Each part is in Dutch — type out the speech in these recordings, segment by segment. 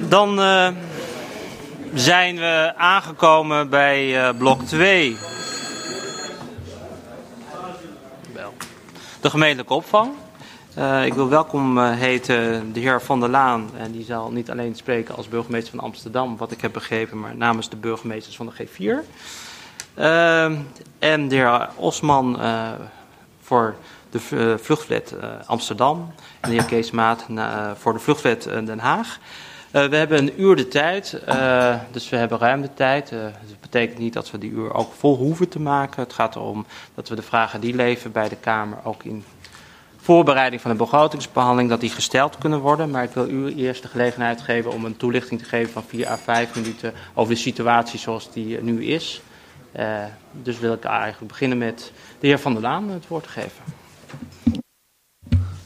Dan uh, zijn we aangekomen bij uh, blok 2. De gemeentelijke opvang. Uh, ik wil welkom heten de heer Van der Laan. En die zal niet alleen spreken als burgemeester van Amsterdam, wat ik heb begrepen, maar namens de burgemeesters van de G4. en de heer Osman voor de vluchtflat Amsterdam. En de heer Kees Maat voor de vluchtflat Den Haag. Uh, we hebben een uur de tijd, uh, dus we hebben ruim de tijd. Uh, dat betekent niet dat we die uur ook vol hoeven te maken. Het gaat erom dat we de vragen die leven bij de Kamer ook in voorbereiding van de begrotingsbehandeling, dat die gesteld kunnen worden. Maar ik wil u eerst de gelegenheid geven om een toelichting te geven van 4 à 5 minuten over de situatie zoals die nu is. dus wil ik eigenlijk beginnen met de heer Van der Laan het woord te geven.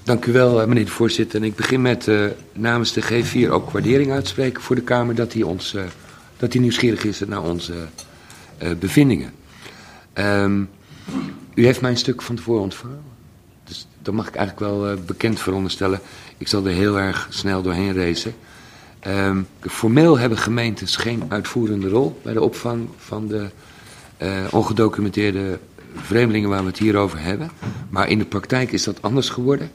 Dank u wel, eh, meneer de voorzitter. En ik begin met uh, namens de G4 ook waardering uitspreken voor de Kamer dat hij, ons, uh, dat hij nieuwsgierig is naar onze bevindingen. Um, u heeft mijn stuk van tevoren ontvangen. Dus dat mag ik eigenlijk wel bekend veronderstellen. Ik zal er heel erg snel doorheen racen. Um, formeel hebben gemeentes geen uitvoerende rol bij de opvang van de ongedocumenteerde vreemdelingen waar we het hier over hebben. Maar in de praktijk is dat anders geworden.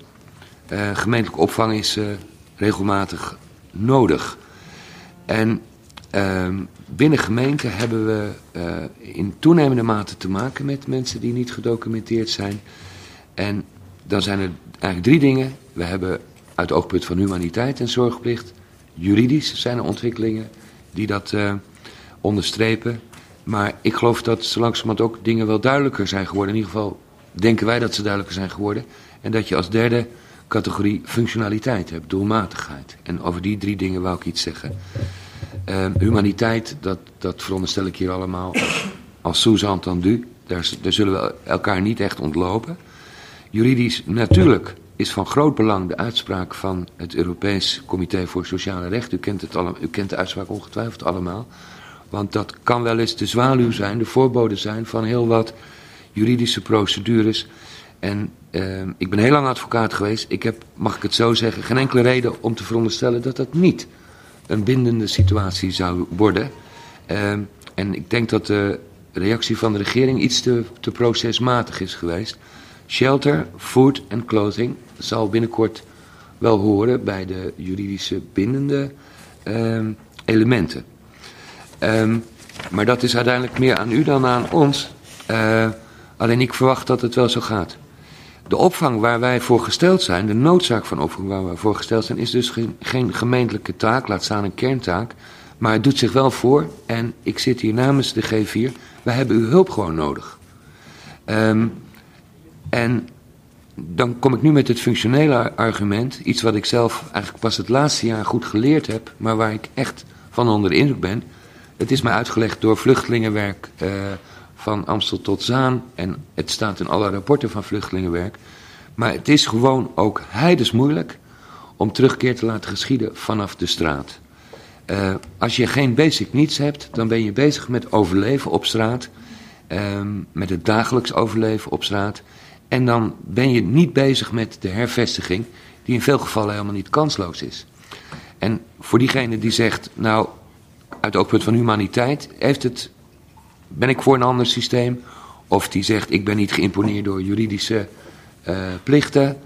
Uh, gemeentelijke opvang is uh, regelmatig nodig. En uh, binnen gemeenten hebben we uh, in toenemende mate te maken met mensen die niet gedocumenteerd zijn. En dan zijn er eigenlijk drie dingen. We hebben uit het oogpunt van humaniteit en zorgplicht. Juridisch zijn er ontwikkelingen die dat onderstrepen. Maar ik geloof dat zo langzamerhand ook dingen wel duidelijker zijn geworden. In ieder geval denken wij dat ze duidelijker zijn geworden. En dat je als derde categorie functionaliteit hebt, doelmatigheid. En over die drie dingen wou ik iets zeggen. Uh, humaniteit, dat, dat veronderstel ik hier allemaal als, als sous-entendu. Daar, daar zullen we elkaar niet echt ontlopen. Juridisch, natuurlijk is van groot belang de uitspraak van het Europees Comité voor Sociale Rechten. U kent, het allemaal, u kent de uitspraak ongetwijfeld allemaal. Want dat kan wel eens de zwaluw zijn, de voorbode zijn van heel wat juridische procedures en uh, ik ben heel lang advocaat geweest. Ik heb, mag ik het zo zeggen, geen enkele reden om te veronderstellen dat dat niet een bindende situatie zou worden. Uh, en ik denk dat de reactie van de regering iets te, te procesmatig is geweest. Shelter, food en clothing zal binnenkort wel horen bij de juridische bindende uh, elementen. Um, maar dat is uiteindelijk meer aan u dan aan ons. Uh, alleen ik verwacht dat het wel zo gaat. De opvang waar wij voor gesteld zijn, de noodzaak van opvang waar wij voor gesteld zijn, is dus geen, gemeentelijke taak, laat staan een kerntaak. Maar het doet zich wel voor, en ik zit hier namens de G4, wij hebben uw hulp gewoon nodig. Um, en dan kom ik nu met het functionele argument, iets wat ik zelf eigenlijk pas het laatste jaar goed geleerd heb, maar waar ik echt van onder de indruk ben. Het is mij uitgelegd door vluchtelingenwerk. Uh, van Amstel tot Zaan. En het staat in alle rapporten van vluchtelingenwerk. Maar het is gewoon ook heidens moeilijk om terugkeer te laten geschieden vanaf de straat. Uh, als je geen basic needs hebt, dan ben je bezig met overleven op straat. Uh, met het dagelijks overleven op straat. En dan ben je niet bezig met de hervestiging, die in veel gevallen helemaal niet kansloos is. En voor diegene die zegt, nou, uit het oogpunt van humaniteit, heeft het ben ik voor een ander systeem. Of die zegt, ik ben niet geïmponeerd door juridische uh, plichten.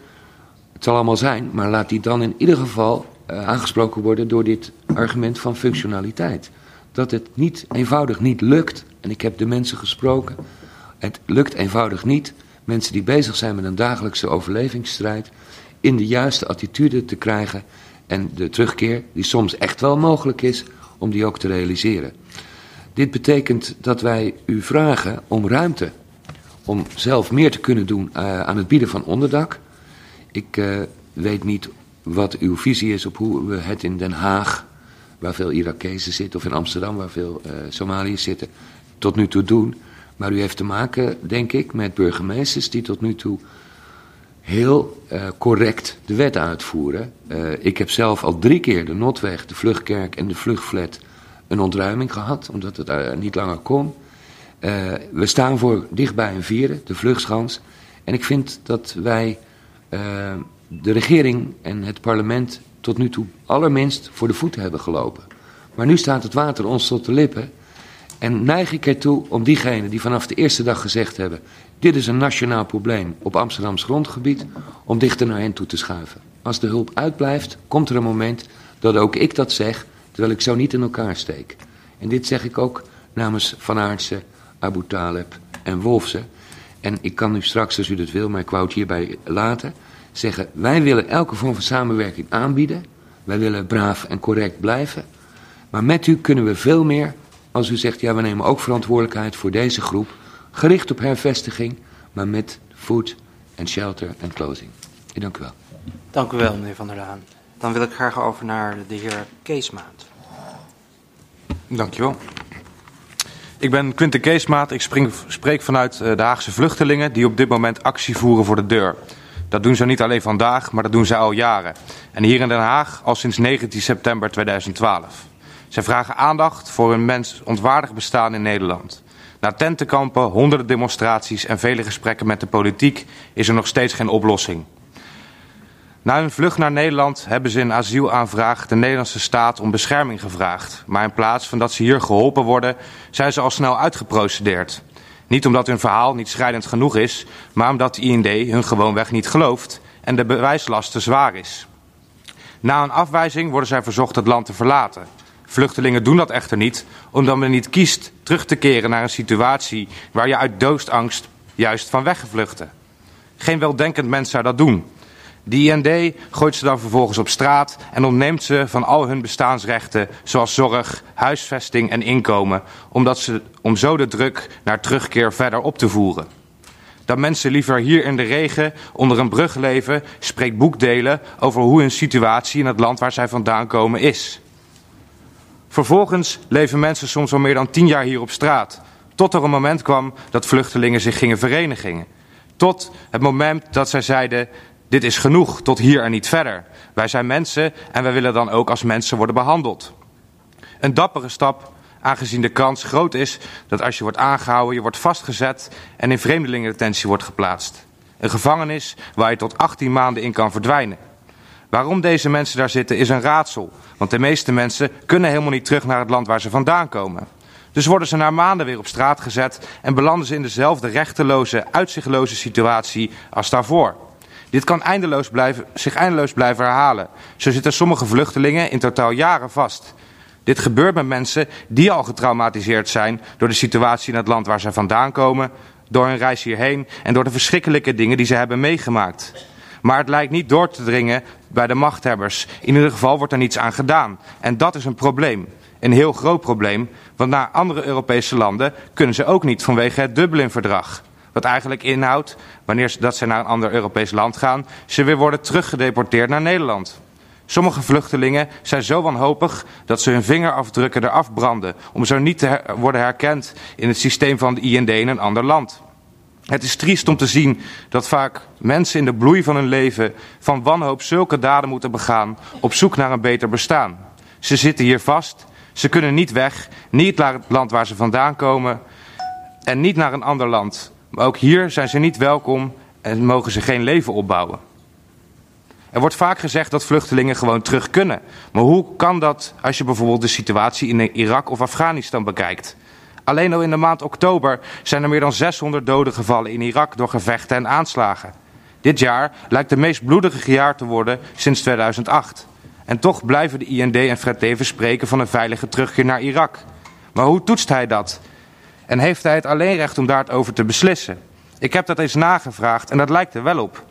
Het zal allemaal zijn, maar laat die dan in ieder geval uh, aangesproken worden door dit argument van functionaliteit. Dat het niet eenvoudig niet lukt, en ik heb de mensen gesproken, het lukt eenvoudig niet, mensen die bezig zijn met een dagelijkse overlevingsstrijd, in de juiste attitude te krijgen en de terugkeer, die soms echt wel mogelijk is, om die ook te realiseren. Dit betekent dat wij u vragen om ruimte. Om zelf meer te kunnen doen uh, aan het bieden van onderdak. Ik uh, weet niet wat uw visie is op hoe we het in Den Haag, waar veel Irakezen zitten, of in Amsterdam, waar veel uh, Somaliërs zitten, tot nu toe doen. Maar u heeft te maken, denk ik, met burgemeesters die tot nu toe heel correct de wet uitvoeren. Ik heb zelf al drie keer de Notweg, de Vluchtkerk en de Vluchtflat een ontruiming gehad, omdat het uh, niet langer kon. Uh, we staan voor dichtbij een vierde, de vluchtschans. En ik vind dat wij uh, de regering en het parlement tot tot nu toe allerminst voor de voeten hebben gelopen. Maar nu staat het water ons tot de lippen. En neig ik ertoe om diegenen die vanaf de eerste dag gezegd hebben: dit is een nationaal probleem op Amsterdams grondgebied, om dichter naar hen toe te schuiven. Als de hulp uitblijft, komt er een moment dat ook ik dat zeg, terwijl ik zo niet in elkaar steek. En dit zeg ik ook namens Van Aartsen, Abu Taleb en Wolfsen. En ik kan nu straks, als u dat wil, maar ik wou het hierbij laten, zeggen: wij willen elke vorm van samenwerking aanbieden. Wij willen braaf en correct blijven. Maar met u kunnen we veel meer als u zegt: ja, we nemen ook verantwoordelijkheid voor deze groep, gericht op hervestiging, maar met food en shelter en clothing. Ik dank u wel. Dank u wel, meneer Van der Laan. Dan wil ik graag over naar de heer Keesmaat. Dankjewel. Ik ben Quinten Keesmaat. Ik spreek vanuit eh, de Haagse vluchtelingen die op dit moment actie voeren voor de deur. Dat doen ze niet alleen vandaag, maar dat doen ze al jaren. En hier in Den Haag al sinds 19 september 2012. Zij vragen aandacht voor hun mens ontwaardig bestaan in Nederland. Na tentenkampen, honderden demonstraties en vele gesprekken met de politiek is er nog steeds geen oplossing. Na hun vlucht naar Nederland hebben ze in asielaanvraag de Nederlandse staat om bescherming gevraagd. Maar in plaats van dat ze hier geholpen worden, zijn ze al snel uitgeprocedeerd. Niet omdat hun verhaal niet schrijdend genoeg is, maar omdat de IND hun gewoonweg niet gelooft en de bewijslast te zwaar is. Na een afwijzing worden zij verzocht het land te verlaten. Vluchtelingen doen dat echter niet, omdat men niet kiest terug te keren naar een situatie waar je uit doodangst juist van weggevluchte. Geen weldenkend mens zou dat doen. De IND gooit ze dan vervolgens op straat en ontneemt ze van al hun bestaansrechten, zoals zorg, huisvesting en inkomen, omdat ze, om zo de druk naar terugkeer verder op te voeren. Dat mensen liever hier in de regen onder een brug leven, spreekt boekdelen over hoe hun situatie in het land waar zij vandaan komen is. Vervolgens leven mensen soms al meer dan tien jaar hier op straat, tot er een moment kwam dat vluchtelingen zich gingen verenigen. Tot het moment dat zij zeiden: dit is genoeg, tot hier en niet verder. Wij zijn mensen en wij willen dan ook als mensen worden behandeld. Een dappere stap, aangezien de kans groot is dat als je wordt aangehouden, je wordt vastgezet en in vreemdelingendetentie wordt geplaatst. Een gevangenis waar je tot 18 maanden in kan verdwijnen. Waarom deze mensen daar zitten is een raadsel, want de meeste mensen kunnen helemaal niet terug naar het land waar ze vandaan komen. Dus worden ze na maanden weer op straat gezet en belanden ze in dezelfde rechteloze, uitzichtloze situatie als daarvoor. Dit kan eindeloos blijven, zich eindeloos blijven herhalen. Zo zitten sommige vluchtelingen in totaal jaren vast. Dit gebeurt met mensen die al getraumatiseerd zijn door de situatie in het land waar ze vandaan komen, door hun reis hierheen en door de verschrikkelijke dingen die ze hebben meegemaakt. Maar het lijkt niet door te dringen bij de machthebbers. In ieder geval wordt er niets aan gedaan. En dat is een probleem. Een heel groot probleem, want naar andere Europese landen kunnen ze ook niet vanwege het Dublin-verdrag. Wat eigenlijk inhoudt, wanneer dat ze naar een ander Europees land gaan, ze weer worden teruggedeporteerd naar Nederland. Sommige vluchtelingen zijn zo wanhopig dat ze hun vingerafdrukken eraf branden, om zo niet te worden herkend in het systeem van de IND in een ander land. Het is triest om te zien dat vaak mensen in de bloei van hun leven van wanhoop zulke daden moeten begaan op zoek naar een beter bestaan. Ze zitten hier vast, ze kunnen niet weg, niet naar het land waar ze vandaan komen en niet naar een ander land. Maar ook hier zijn ze niet welkom en mogen ze geen leven opbouwen. Er wordt vaak gezegd dat vluchtelingen gewoon terug kunnen. Maar hoe kan dat als je bijvoorbeeld de situatie in Irak of Afghanistan bekijkt? Alleen al in de maand oktober zijn er meer dan 600 doden gevallen in Irak door gevechten en aanslagen. Dit jaar lijkt het meest bloedige jaar te worden sinds 2008. En toch blijven de IND en Fred Davis spreken van een veilige terugkeer naar Irak. Maar hoe toetst hij dat? En heeft hij het alleen recht om daarover te beslissen? Ik heb dat eens nagevraagd en dat lijkt er wel op.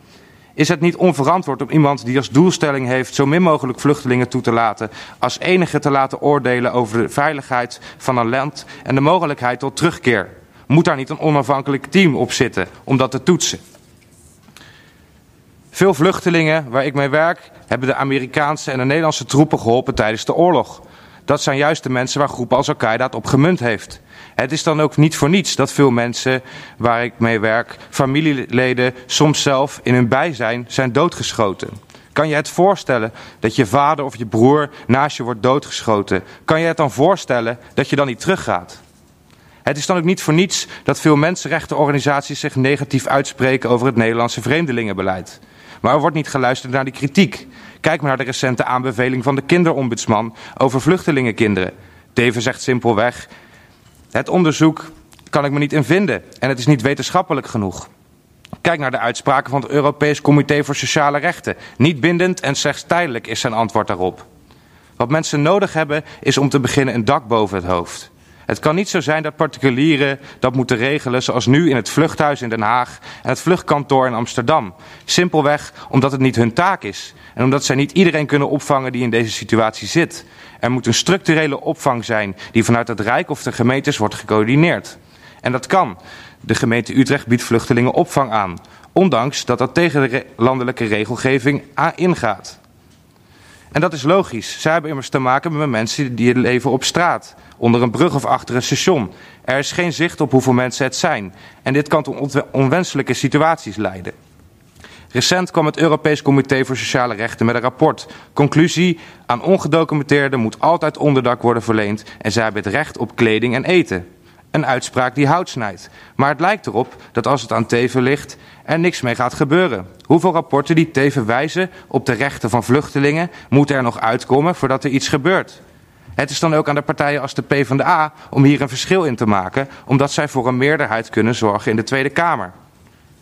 Is het niet onverantwoord om iemand die als doelstelling heeft zo min mogelijk vluchtelingen toe te laten, als enige te laten oordelen over de veiligheid van een land en de mogelijkheid tot terugkeer? Moet daar niet een onafhankelijk team op zitten om dat te toetsen? Veel vluchtelingen waar ik mee werk hebben de Amerikaanse en de Nederlandse troepen geholpen tijdens de oorlog. Dat zijn juist de mensen waar groepen als Al-Qaeda het op gemunt heeft. Het is dan ook niet voor niets dat veel mensen waar ik mee werk, familieleden, soms zelf in hun bijzijn zijn doodgeschoten. Kan je het voorstellen dat je vader of je broer naast je wordt doodgeschoten? Kan je het dan voorstellen dat je dan niet teruggaat? Het is dan ook niet voor niets dat veel mensenrechtenorganisaties zich negatief uitspreken over het Nederlandse vreemdelingenbeleid. Maar er wordt niet geluisterd naar die kritiek. Kijk maar naar de recente aanbeveling van de kinderombudsman over vluchtelingenkinderen. Teven zegt simpelweg: Het onderzoek kan ik me niet in vinden en het is niet wetenschappelijk genoeg. Kijk naar de uitspraken van het Europees Comité voor Sociale Rechten. Niet bindend en slechts tijdelijk is zijn antwoord daarop. Wat mensen nodig hebben is om te beginnen een dak boven het hoofd. Het kan niet zo zijn dat particulieren dat moeten regelen zoals nu in het vluchthuis in Den Haag en het vluchtkantoor in Amsterdam. Simpelweg omdat het niet hun taak is en omdat zij niet iedereen kunnen opvangen die in deze situatie zit. Er moet een structurele opvang zijn die vanuit het Rijk of de gemeentes wordt gecoördineerd. En dat kan. De gemeente Utrecht biedt vluchtelingen opvang aan, ondanks dat dat tegen de landelijke regelgeving ingaat. En dat is logisch. Zij hebben immers te maken met mensen die leven op straat, onder een brug of achter een station. Er is geen zicht op hoeveel mensen het zijn. En dit kan tot onwenselijke situaties leiden. Recent kwam het Europees Comité voor Sociale Rechten met een rapport. Conclusie: aan ongedocumenteerden moet altijd onderdak worden verleend en zij hebben het recht op kleding en eten. Een uitspraak die hout snijdt. Maar het lijkt erop dat als het aan Teven ligt, er niks mee gaat gebeuren. Hoeveel rapporten die Teven wijzen op de rechten van vluchtelingen moeten er nog uitkomen voordat er iets gebeurt? Het is dan ook aan de partijen als de PvdA om hier een verschil in te maken, omdat zij voor een meerderheid kunnen zorgen in de Tweede Kamer.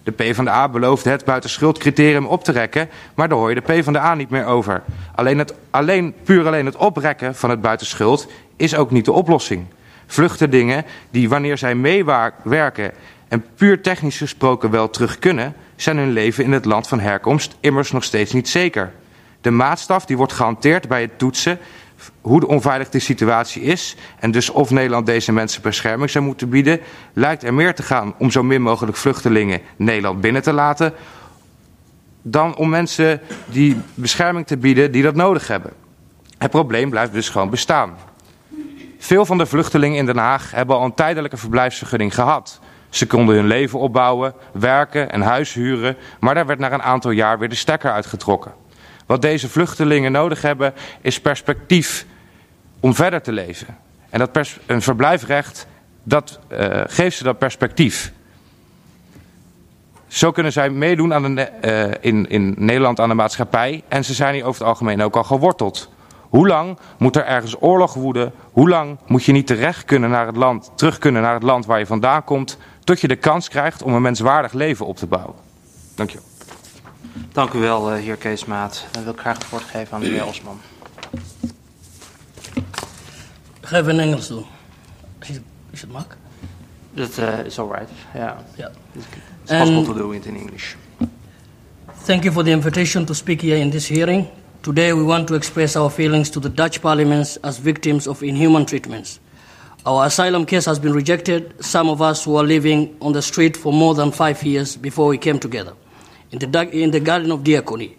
De PvdA beloofde het buitenschuldcriterium op te rekken, maar daar hoor je de PvdA niet meer over. Alleen, het, alleen, puur alleen het oprekken van het buitenschuld is ook niet de oplossing. Vluchtelingen die wanneer zij meewerken en puur technisch gesproken wel terug kunnen, zijn hun leven in het land van herkomst immers nog steeds niet zeker. De maatstaf die wordt gehanteerd bij het toetsen hoe onveilig de situatie is en dus of Nederland deze mensen bescherming zou moeten bieden, lijkt er meer te gaan om zo min mogelijk vluchtelingen Nederland binnen te laten, dan om mensen die bescherming te bieden die dat nodig hebben. Het probleem blijft dus gewoon bestaan. Veel van de vluchtelingen in Den Haag hebben al een tijdelijke verblijfsvergunning gehad. Ze konden hun leven opbouwen, werken en huis huren, maar daar werd na een aantal jaar weer de stekker uitgetrokken. Wat deze vluchtelingen nodig hebben is perspectief om verder te leven. En dat een verblijfrecht, dat uh, geeft ze dat perspectief. Zo kunnen zij meedoen aan de, uh, in, in Nederland aan de maatschappij en ze zijn hier over het algemeen ook al geworteld. Hoe lang moet er ergens oorlog woeden? Hoe lang moet je niet terecht kunnen naar het land, terug kunnen naar het land waar je vandaan komt, tot je de kans krijgt om een menswaardig leven op te bouwen? Dank je. Dank u wel, eh, heer Keesmaat. Dan wil ik graag het woord geven aan de heer Osman. Ga even in Engels doen. Is het mak? That uh, is all right. Yeah. Yeah. It's possible to do it in English. Thank you for the invitation to speak here in this hearing. Today we want to express our feelings to the Dutch parliaments as victims of inhuman treatments. Our asylum case has been rejected, some of us who are living on the street for more than five years before we came together in the, in the Garden of Diakony.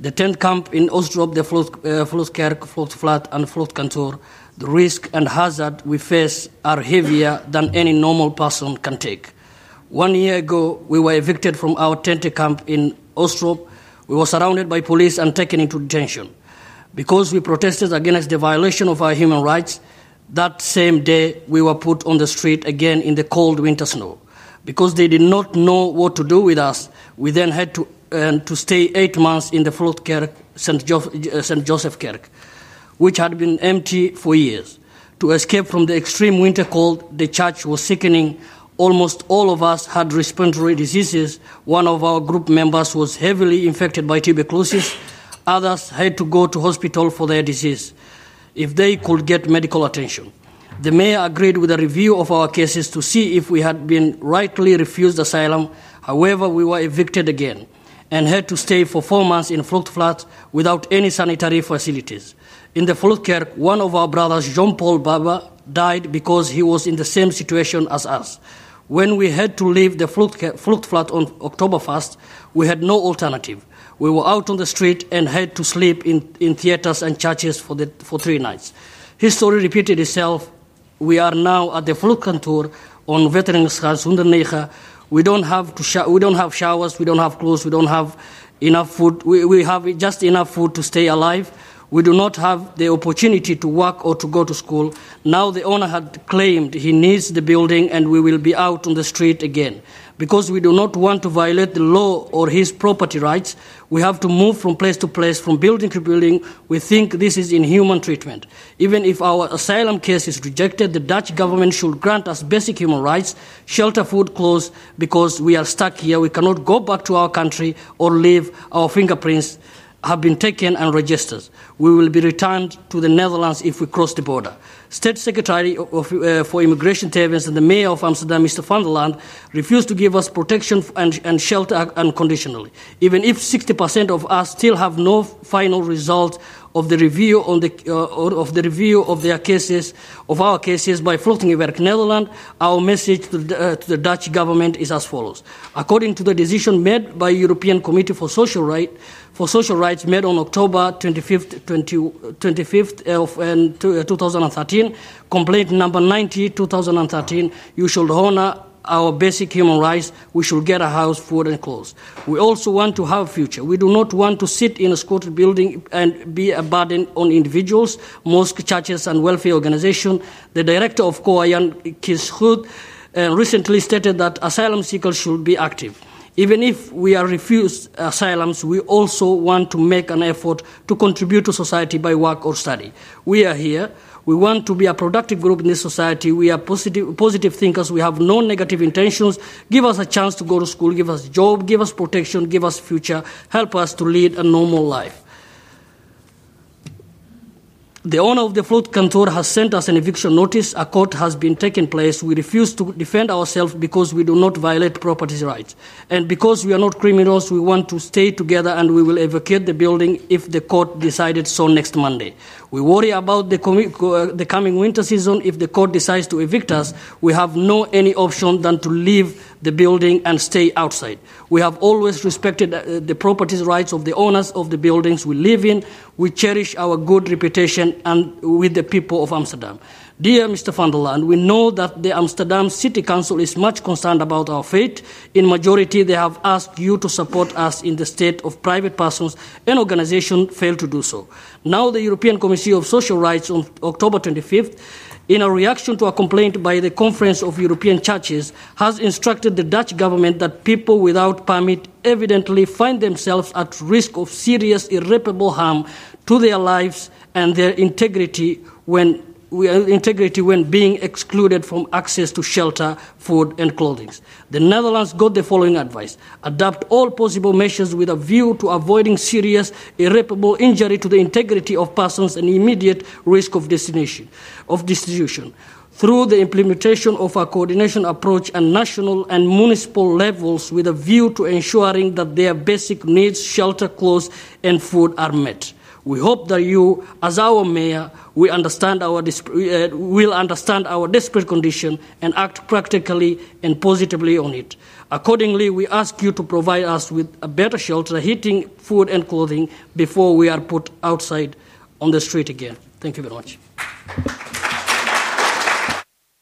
The tent camp in Oostrop, the Vlootkerk, uh, Vlootvlat, and Vlootkantoor, the risk and hazard we face are heavier than any normal person can take. One year ago, we were evicted from our tent camp in Oostrop. We were surrounded by police and taken into detention. Because we protested against the violation of our human rights, that same day we were put on the street again in the cold winter snow. Because they did not know what to do with us, we then had to, uh, to stay eight months in the Vlootkerk, St. Jo- uh, St. Joseph Kirk, which had been empty for years. To escape from the extreme winter cold, the church was sickening. Almost all of us had respiratory diseases. One of our group members was heavily infected by tuberculosis. Others had to go to hospital for their disease if they could get medical attention. The mayor agreed with a review of our cases to see if we had been rightly refused asylum. However, we were evicted again and had to stay for four months in Vluchtvlat without any sanitary facilities. In the Vluchtkerk, one of our brothers, Jean Paul Baba, died because he was in the same situation as us. When we had to leave the Vluchtvlat on October 1st, we had no alternative. We were out on the street and had to sleep in, in theaters and churches for, the, for three nights. History repeated itself we are now at the vloedkantoor on Vetteringsstraat 109. We don't have to sh- we don't have showers, we don't have clothes, we don't have enough food. We, we have just enough food to stay alive. We do not have the opportunity to work or to go to school. Now the owner had claimed he needs the building and we will be out on the street again. Because we do not want to violate the law or his property rights, we have to move from place to place, from building to building. We think this is inhuman treatment. Even if our asylum case is rejected, the Dutch government should grant us basic human rights, shelter, food, clothes, because we are stuck here. We cannot go back to our country or leave our fingerprints have been taken and registered. We will be returned to the Netherlands if we cross the border. State Secretary of, uh, for Immigration Tevens and the Mayor of Amsterdam, Mr. van der Land, refused to give us protection and, and shelter unconditionally. Even if 60% of us still have no final result of the review on the uh, of the review of their cases of our cases by Vluchtingenwerk Netherlands, our message to the, uh, to the, Dutch government is as follows: According to the decision made by European Committee for Social Rights for Social Rights made on October 25th, 20, 25th of uh, 2013, complaint number 90 2013, you should honor our basic human rights, we should get a house, food, and clothes. We also want to have a future. We do not want to sit in a squatted building and be a burden on individuals, mosques, churches, and welfare organizations. The director of Koayan Kishud uh, recently stated that asylum seekers should be active. Even if we are refused asylums, we also want to make an effort to contribute to society by work or study. We are here we want to be a productive group in this society. We are positive, positive thinkers. We have no negative intentions. Give us a chance to go to school. Give us a job. Give us protection. Give us future. Help us to lead a normal life. The owner of the float cantor has sent us an eviction notice. A court has been taken place. We refuse to defend ourselves because we do not violate property rights. And because we are not criminals, we want to stay together and we will evacuate the building if the court decided so next Monday. We worry about the, uh, the coming winter season. If the court decides to evict us, we have no any option than to leave the building and stay outside. We have always respected uh, the property rights of the owners of the buildings we live in. We cherish our good reputation and with the people of Amsterdam. Dear Mr. van der Laan, we know that the Amsterdam City Council is much concerned about our fate. In majority, they have asked you to support us in the state of private persons and organizations failed to do so. Now, the European Commission of Social Rights on October 25th in a reaction to a complaint by the Conference of European Churches, has instructed the Dutch government that people without permit evidently find themselves at risk of serious irreparable harm to their lives and their integrity when integrity when being excluded from access to shelter, food, and clothing. The Netherlands got the following advice adopt all possible measures with a view to avoiding serious, irreparable injury to the integrity of persons and immediate risk of, destination, of destitution. Through the implementation of a coordination approach at national and municipal levels with a view to ensuring that their basic needs, shelter, clothes, and food are met. We hope that you, as our mayor, will understand our, uh, will understand our desperate condition and act practically and positively on it. Accordingly, we ask you to provide us with a better shelter, heating, food, and clothing before we are put outside on the street again. Thank you very much.